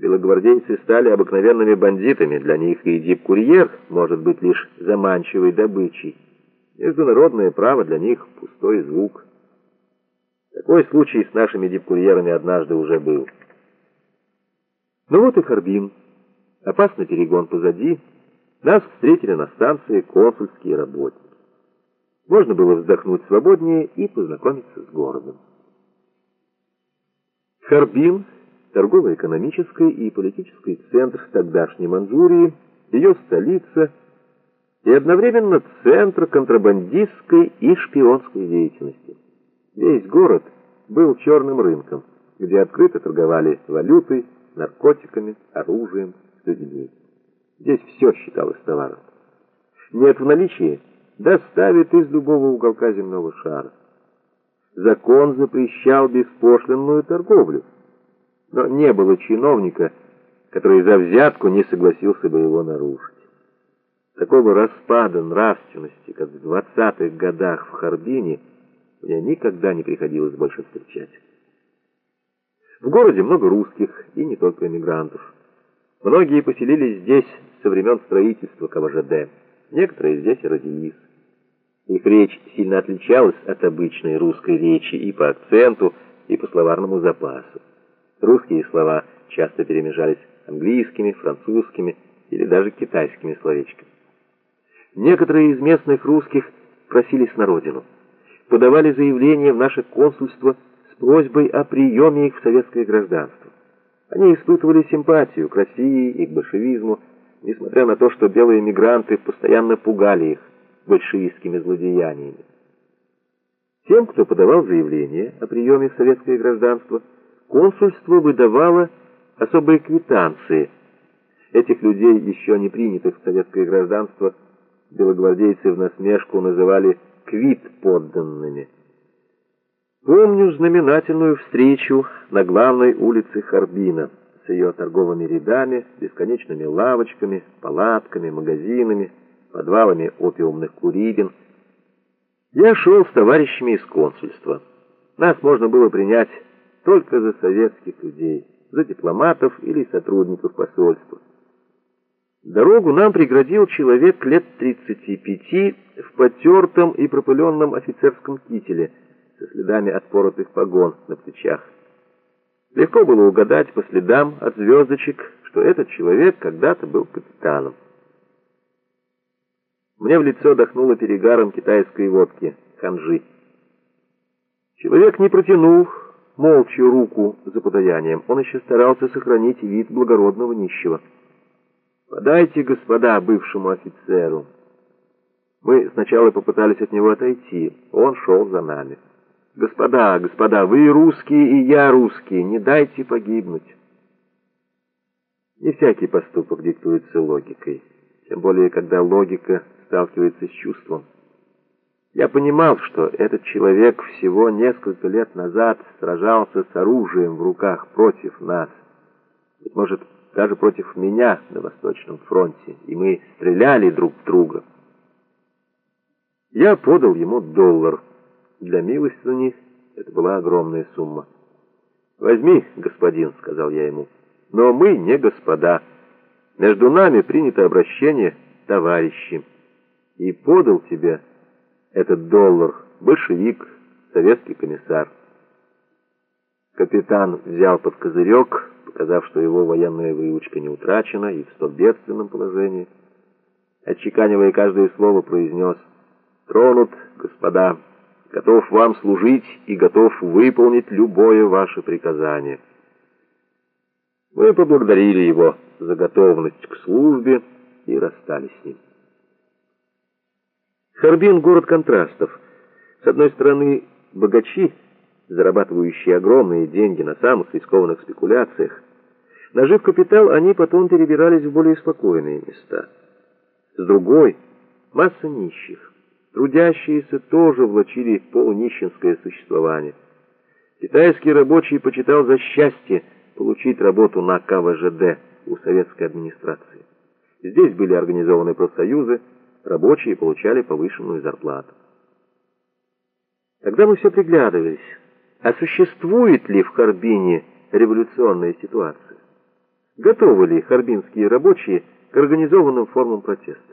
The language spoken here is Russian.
Белогвардейцы стали обыкновенными бандитами, для них и дип-курьер может быть лишь заманчивой добычей. Международное право для них пустой звук. Такой случай с нашими дипкурьерами однажды уже был. Ну вот и Харбин. Опасный перегон позади. Нас встретили на станции консульские работники. Можно было вздохнуть свободнее и познакомиться с городом. Харбин, торгово-экономический и политический центр тогдашней Манчжурии, ее столица – и одновременно центр контрабандистской и шпионской деятельности. Весь город был черным рынком, где открыто торговали валютой, наркотиками, оружием, людьми. Здесь все считалось товаром. Нет в наличии, доставит из любого уголка земного шара. Закон запрещал беспошлинную торговлю, но не было чиновника, который за взятку не согласился бы его нарушить. Такого распада нравственности, как в двадцатых годах в Харбине, мне никогда не приходилось больше встречать. В городе много русских, и не только эмигрантов. Многие поселились здесь со времен строительства КВЖД. Некоторые здесь и родились. Их речь сильно отличалась от обычной русской речи и по акценту, и по словарному запасу. Русские слова часто перемежались английскими, французскими или даже китайскими словечками. Некоторые из местных русских просились на родину. Подавали заявление в наше консульство с просьбой о приеме их в советское гражданство. Они испытывали симпатию к России и к большевизму, несмотря на то, что белые мигранты постоянно пугали их большевистскими злодеяниями. Тем, кто подавал заявление о приеме в советское гражданство, консульство выдавало особые квитанции. Этих людей, еще не принятых в советское гражданство, белогвардейцы в насмешку называли «квит подданными». Помню знаменательную встречу на главной улице Харбина с ее торговыми рядами, бесконечными лавочками, палатками, магазинами, подвалами опиумных курилин. Я шел с товарищами из консульства. Нас можно было принять только за советских людей, за дипломатов или сотрудников посольства. Дорогу нам преградил человек лет 35 в потертом и пропыленном офицерском кителе со следами отпоротых погон на плечах. Легко было угадать по следам от звездочек, что этот человек когда-то был капитаном. Мне в лицо дохнуло перегаром китайской водки, ханжи. Человек не протянул молча руку за подаянием. Он еще старался сохранить вид благородного нищего. «Подайте, господа, бывшему офицеру». Мы сначала попытались от него отойти. Он шел за нами. «Господа, господа, вы русские, и я русский, не дайте погибнуть». Не всякий поступок диктуется логикой, тем более, когда логика сталкивается с чувством. Я понимал, что этот человек всего несколько лет назад сражался с оружием в руках против нас. Быть может, даже против меня на Восточном фронте, и мы стреляли друг в друга. Я подал ему доллар. Для милостыни это была огромная сумма. «Возьми, господин», — сказал я ему, — «но мы не господа. Между нами принято обращение товарищи. И подал тебе этот доллар большевик, советский комиссар». Капитан взял под козырек, показав, что его военная выучка не утрачена и в столь бедственном положении. Отчеканивая каждое слово, произнес «Тронут, господа, готов вам служить и готов выполнить любое ваше приказание». Мы поблагодарили его за готовность к службе и расстались с ним. Харбин — город контрастов. С одной стороны, богачи — зарабатывающие огромные деньги на самых рискованных спекуляциях, нажив капитал, они потом перебирались в более спокойные места. С другой — масса нищих. Трудящиеся тоже влачили полунищенское существование. Китайский рабочий почитал за счастье получить работу на КВЖД у советской администрации. Здесь были организованы профсоюзы, рабочие получали повышенную зарплату. Тогда мы все приглядывались, а существует ли в Харбине революционная ситуация? Готовы ли харбинские рабочие к организованным формам протеста?